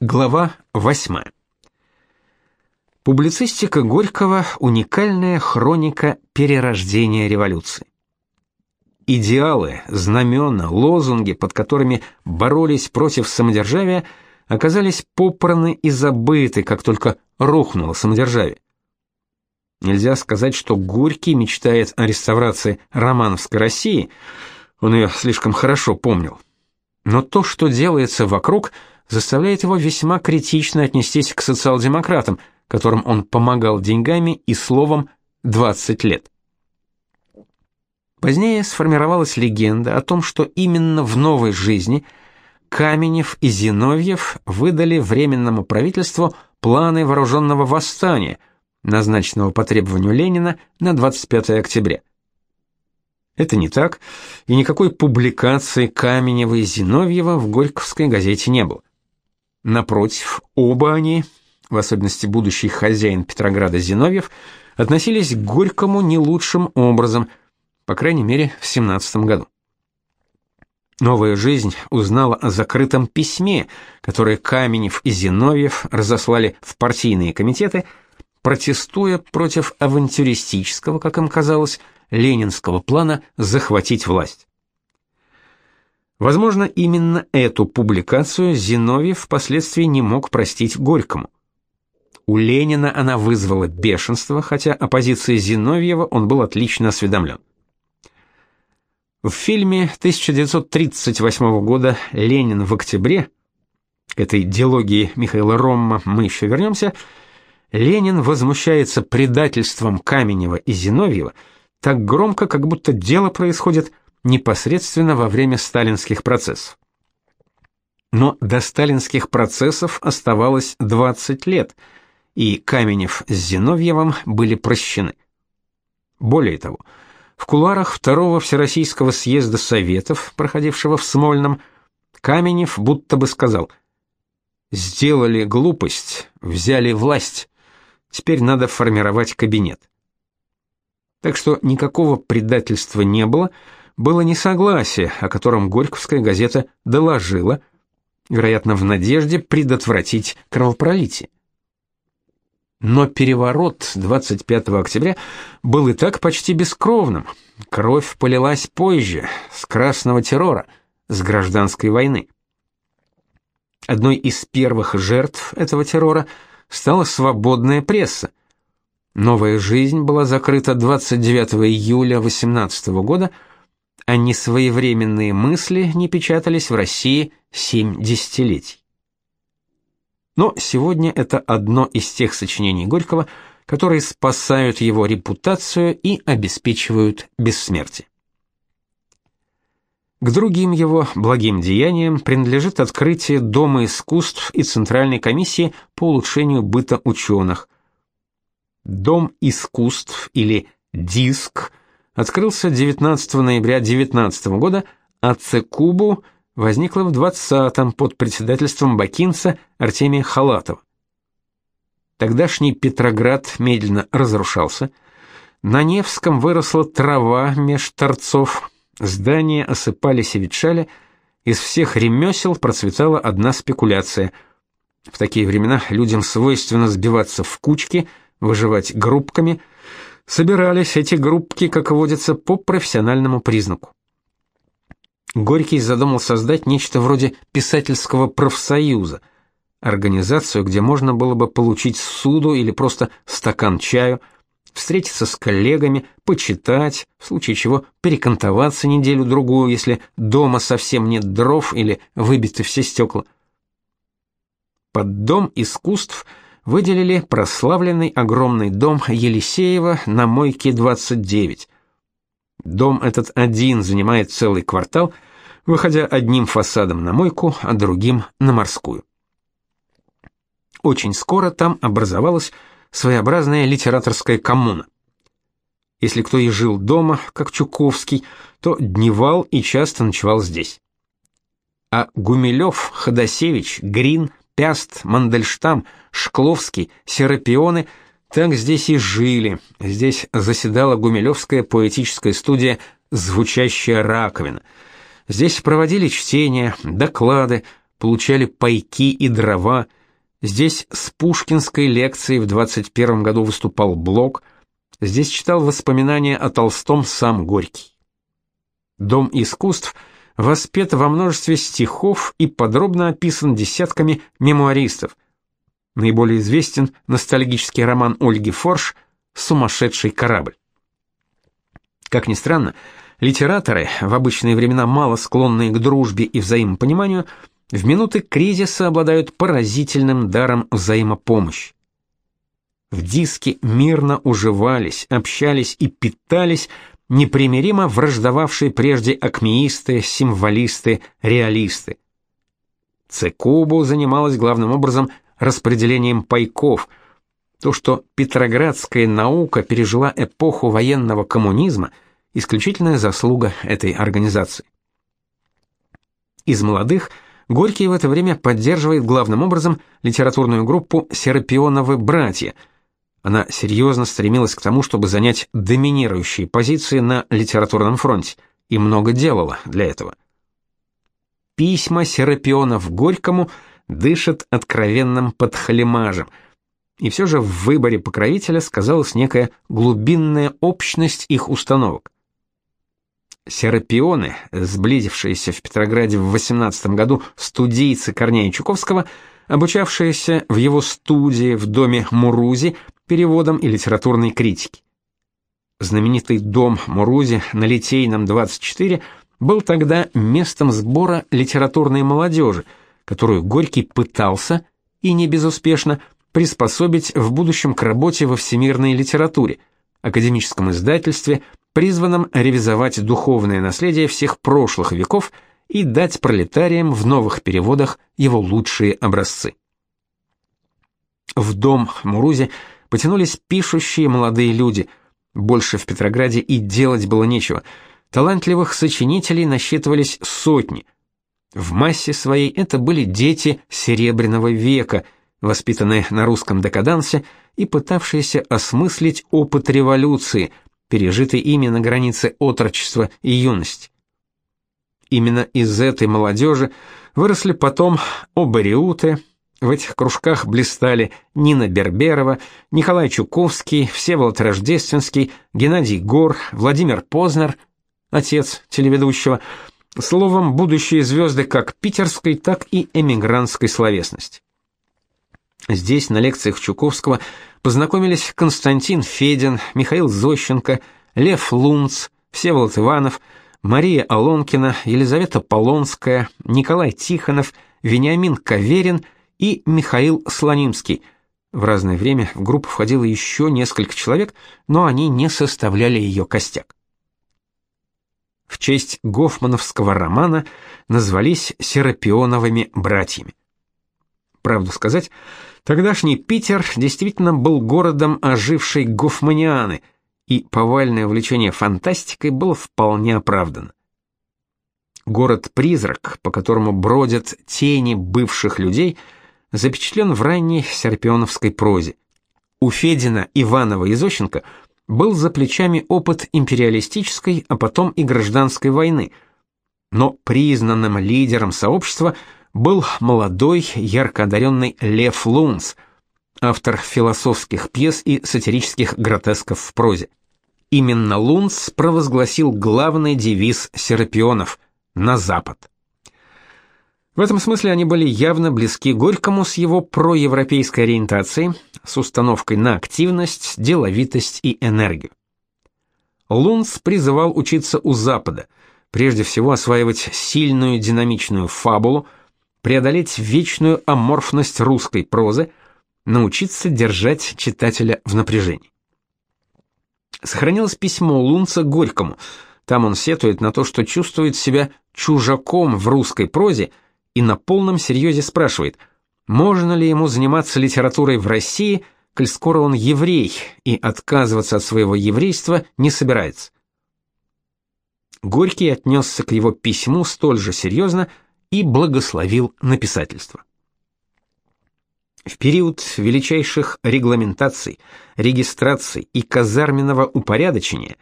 Глава 8. Публицистика Горького уникальная хроника перерождения революции. Идеалы, знамена, лозунги, под которыми боролись против самодержавия, оказались попраны и забыты, как только рухнуло самодержавие. Нельзя сказать, что Горький мечтает о реставрации романовской России, он ее слишком хорошо помнил. Но то, что делается вокруг – заставляет его весьма критично отнестись к социал-демократам, которым он помогал деньгами и словом 20 лет. Позднее сформировалась легенда о том, что именно в новой жизни Каменев и Зиновьев выдали временному правительству планы вооруженного восстания, назначенного по требованию Ленина на 25 октября. Это не так, и никакой публикации Каменева и Зиновьева в Горьковской газете не было. Напротив, оба они, в особенности будущий хозяин Петрограда Зиновьев, относились к Горькому не лучшим образом, по крайней мере, в 17 году. Новая жизнь узнала о закрытом письме, которое Каменев и Зиновьев разослали в партийные комитеты, протестуя против авантюристического, как им казалось, ленинского плана захватить власть. Возможно, именно эту публикацию Зиновьев впоследствии не мог простить Горькому. У Ленина она вызвала бешенство, хотя о позиции Зиновьева он был отлично осведомлен. В фильме 1938 года «Ленин в октябре» к этой диалогии Михаила Ромма мы еще вернемся, Ленин возмущается предательством Каменева и Зиновьева так громко, как будто дело происходит непосредственно во время сталинских процессов. Но до сталинских процессов оставалось 20 лет, и Каменев с Зиновьевым были прощены. Более того, в кулуарах второго Всероссийского съезда Советов, проходившего в Смольном, Каменев будто бы сказал «Сделали глупость, взяли власть, теперь надо формировать кабинет». Так что никакого предательства не было, было несогласие, о котором Горьковская газета доложила, вероятно, в надежде предотвратить кровопролитие. Но переворот 25 октября был и так почти бескровным. Кровь полилась позже, с красного террора, с гражданской войны. Одной из первых жертв этого террора стала свободная пресса. Новая жизнь была закрыта 29 июля 18 года – а несвоевременные мысли не печатались в России семь десятилетий. Но сегодня это одно из тех сочинений Горького, которые спасают его репутацию и обеспечивают бессмертие. К другим его благим деяниям принадлежит открытие Дома искусств и Центральной комиссии по улучшению быта ученых. Дом искусств или ДИСК открылся 19 ноября 19 года, а Цекубу возникла в 20-м под председательством бакинца Артемия Халатова. Тогдашний Петроград медленно разрушался, на Невском выросла трава меж торцов, здания осыпались и ветшали, из всех ремесел процветала одна спекуляция. В такие времена людям свойственно сбиваться в кучки, выживать группками – Собирались эти группки, как водится, по профессиональному признаку. Горький задумал создать нечто вроде писательского профсоюза, организацию, где можно было бы получить суду или просто стакан чаю, встретиться с коллегами, почитать, в случае чего перекантоваться неделю-другую, если дома совсем нет дров или выбиты все стекла. Под дом искусств – выделили прославленный огромный дом Елисеева на Мойке 29. Дом этот один занимает целый квартал, выходя одним фасадом на Мойку, а другим на Морскую. Очень скоро там образовалась своеобразная литераторская коммуна. Если кто и жил дома, как Чуковский, то дневал и часто ночевал здесь. А Гумилев, Ходосевич, Грин, Пяст, Мандельштам, Шкловский, Серапионы так здесь и жили. Здесь заседала Гумилевская поэтическая студия «Звучащая раковина». Здесь проводили чтения, доклады, получали пайки и дрова. Здесь с пушкинской лекцией в 21 году выступал Блок, здесь читал воспоминания о Толстом сам Горький. Дом искусств воспет во множестве стихов и подробно описан десятками мемуаристов. Наиболее известен ностальгический роман Ольги Форш «Сумасшедший корабль». Как ни странно, литераторы, в обычные времена мало склонные к дружбе и взаимопониманию, в минуты кризиса обладают поразительным даром взаимопомощи. В диске мирно уживались, общались и питались непримиримо враждовавшие прежде акмеисты, символисты, реалисты. Цекубу занималась главным образом распределением пайков. То, что петроградская наука пережила эпоху военного коммунизма, исключительная заслуга этой организации. Из молодых Горький в это время поддерживает главным образом литературную группу Серапионовы братья – она серьезно стремилась к тому, чтобы занять доминирующие позиции на литературном фронте, и много делала для этого. Письма Серапионов Горькому дышат откровенным подхалимажем, и все же в выборе покровителя сказалась некая глубинная общность их установок. Серапионы, сблизившиеся в Петрограде в 18 году студийцы Корнея Чуковского, обучавшиеся в его студии в доме Мурузи, переводом и литературной критики. Знаменитый дом Мурузи на Литейном 24 был тогда местом сбора литературной молодежи, которую Горький пытался, и не безуспешно, приспособить в будущем к работе во всемирной литературе, академическом издательстве, призванном ревизовать духовное наследие всех прошлых веков и дать пролетариям в новых переводах его лучшие образцы. В дом Мурузи потянулись пишущие молодые люди. Больше в Петрограде и делать было нечего. Талантливых сочинителей насчитывались сотни. В массе своей это были дети Серебряного века, воспитанные на русском декадансе и пытавшиеся осмыслить опыт революции, пережитый ими на границе отрочества и юности. Именно из этой молодежи выросли потом Обариуты, в этих кружках блистали Нина Берберова, Николай Чуковский, Всеволод Рождественский, Геннадий Гор, Владимир Познер, отец телеведущего, словом, будущие звезды как питерской, так и эмигрантской словесности. Здесь на лекциях Чуковского познакомились Константин Федин, Михаил Зощенко, Лев Лунц, Всеволод Иванов, Мария Алонкина, Елизавета Полонская, Николай Тихонов, Вениамин Каверин – и Михаил Слонимский. В разное время в группу входило еще несколько человек, но они не составляли ее костяк. В честь гофмановского романа назвались Серапионовыми братьями. Правду сказать, тогдашний Питер действительно был городом ожившей гофманианы, и повальное увлечение фантастикой было вполне оправдано. Город-призрак, по которому бродят тени бывших людей – запечатлен в ранней серпионовской прозе. У Федина, Иванова и Зощенко был за плечами опыт империалистической, а потом и гражданской войны. Но признанным лидером сообщества был молодой, ярко одаренный Лев Лунц, автор философских пьес и сатирических гротесков в прозе. Именно Лунц провозгласил главный девиз Серапионов «На Запад». В этом смысле они были явно близки Горькому с его проевропейской ориентацией, с установкой на активность, деловитость и энергию. Лунц призывал учиться у Запада, прежде всего осваивать сильную динамичную фабулу, преодолеть вечную аморфность русской прозы, научиться держать читателя в напряжении. Сохранилось письмо Лунца Горькому. Там он сетует на то, что чувствует себя чужаком в русской прозе, и на полном серьезе спрашивает, можно ли ему заниматься литературой в России, коль скоро он еврей и отказываться от своего еврейства не собирается. Горький отнесся к его письму столь же серьезно и благословил написательство. В период величайших регламентаций, регистраций и казарменного упорядочения,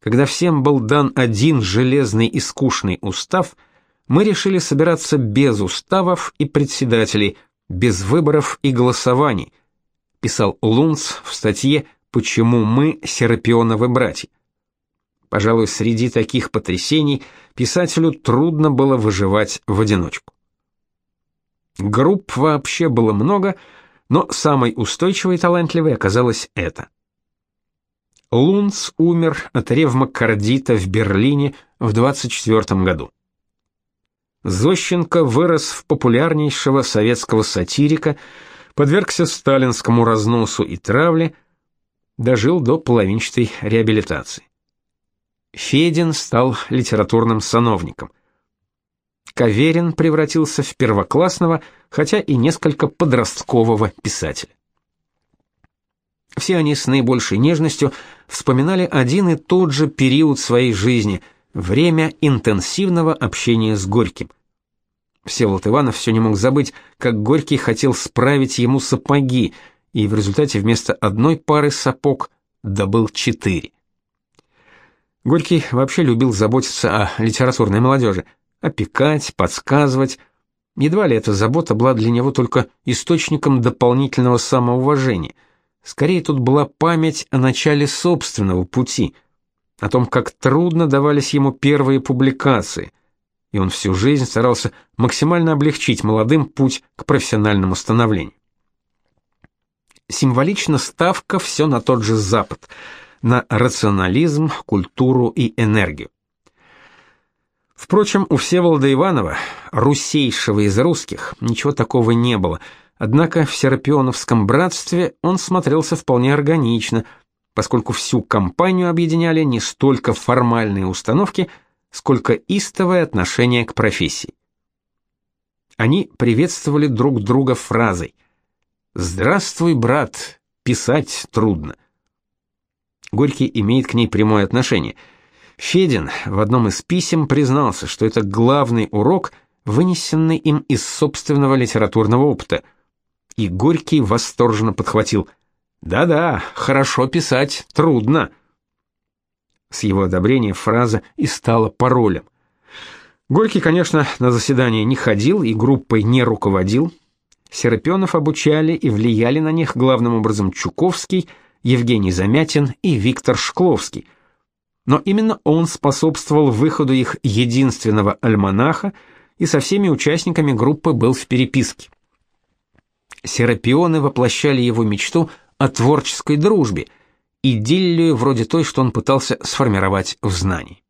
когда всем был дан один железный и скучный устав – мы решили собираться без уставов и председателей, без выборов и голосований, писал Лунц в статье «Почему мы Серапионовы братья». Пожалуй, среди таких потрясений писателю трудно было выживать в одиночку. Групп вообще было много, но самой устойчивой и талантливой оказалась эта. Лунц умер от ревмокардита в Берлине в 24 году. Зощенко вырос в популярнейшего советского сатирика, подвергся сталинскому разносу и травле, дожил до половинчатой реабилитации. Федин стал литературным сановником. Каверин превратился в первоклассного, хотя и несколько подросткового писателя. Все они с наибольшей нежностью вспоминали один и тот же период своей жизни – Время интенсивного общения с Горьким. Всеволод Иванов все не мог забыть, как Горький хотел справить ему сапоги, и в результате вместо одной пары сапог добыл четыре. Горький вообще любил заботиться о литературной молодежи, опекать, подсказывать. Едва ли эта забота была для него только источником дополнительного самоуважения. Скорее тут была память о начале собственного пути – о том, как трудно давались ему первые публикации, и он всю жизнь старался максимально облегчить молодым путь к профессиональному становлению. Символично ставка все на тот же Запад, на рационализм, культуру и энергию. Впрочем, у Всеволода Иванова, русейшего из русских, ничего такого не было, однако в Серапионовском братстве он смотрелся вполне органично – поскольку всю компанию объединяли не столько формальные установки, сколько истовое отношение к профессии. Они приветствовали друг друга фразой «Здравствуй, брат, писать трудно». Горький имеет к ней прямое отношение. Федин в одном из писем признался, что это главный урок, вынесенный им из собственного литературного опыта. И Горький восторженно подхватил – да-да, хорошо писать трудно. С его одобрения фраза и стала паролем. Горький, конечно, на заседание не ходил и группой не руководил. Серапионов обучали и влияли на них главным образом Чуковский, Евгений Замятин и Виктор Шкловский. Но именно он способствовал выходу их единственного альманаха и со всеми участниками группы был в переписке. Серапионы воплощали его мечту о творческой дружбе, идиллию вроде той, что он пытался сформировать в знании.